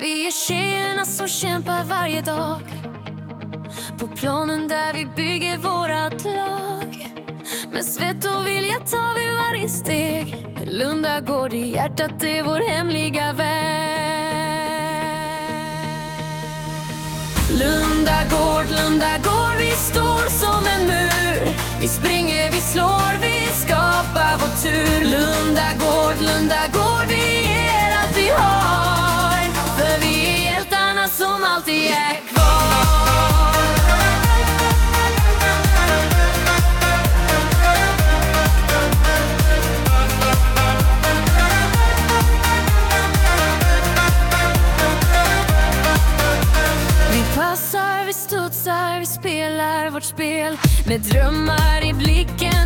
Vi är tjejerna som kämpar varje dag. På planen där vi bygger vårat lag. Med svett och vilja tar vi varje steg. Lunda går i hjärtat är vår hemliga väg Lunda gård, Lunda gård, vi står som en mur. Vi springer, som alltid är kvar. Vi passar, vi studsar, vi spelar vårt spel. Med drömmar i blicken.